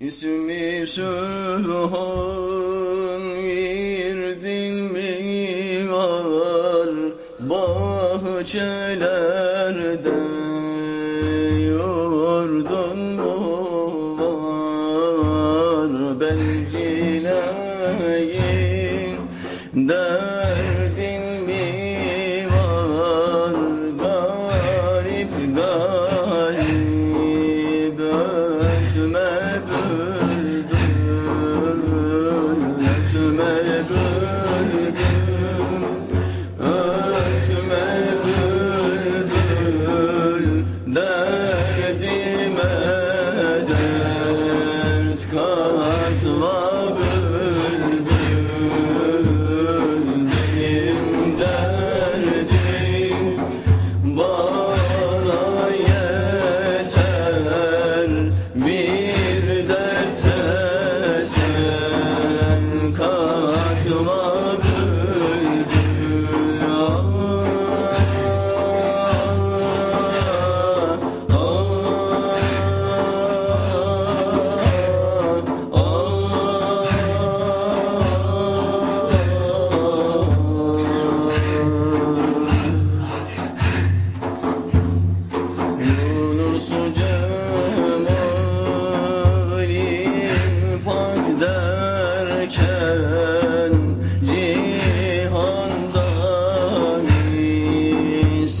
İsmi Sübhan girdin mi ağar bahçelerde Yordun mu var. Bencile gir derdin bu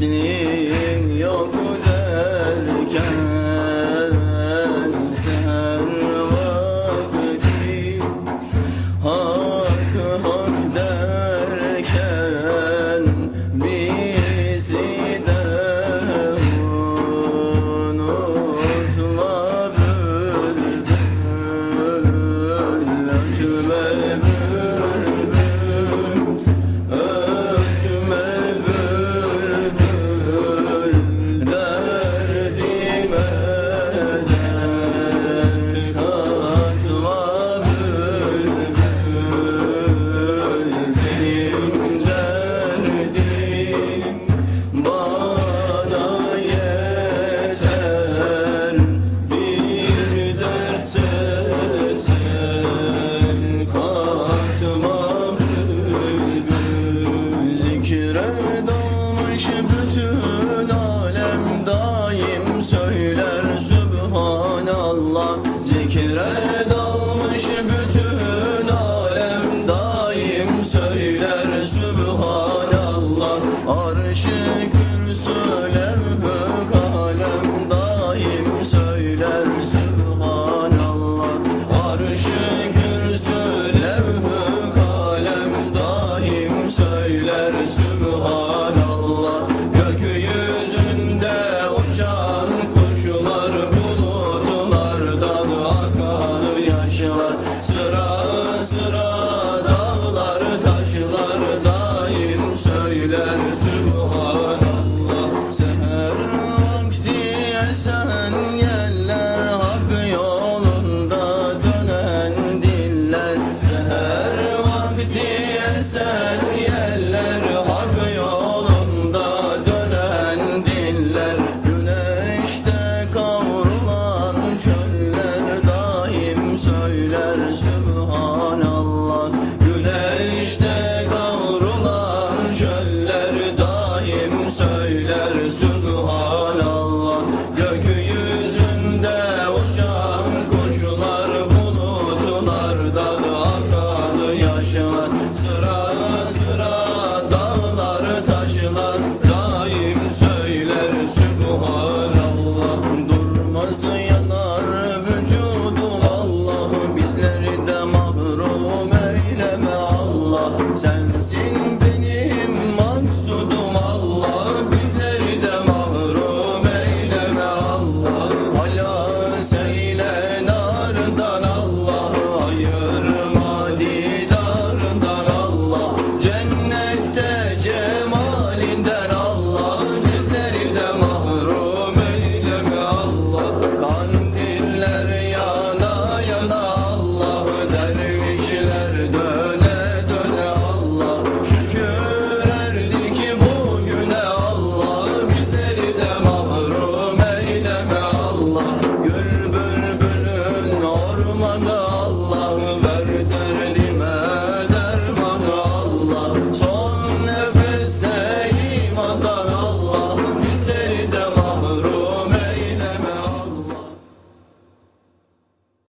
seni. Asian Yalla. mahrum eyleme Allah sensin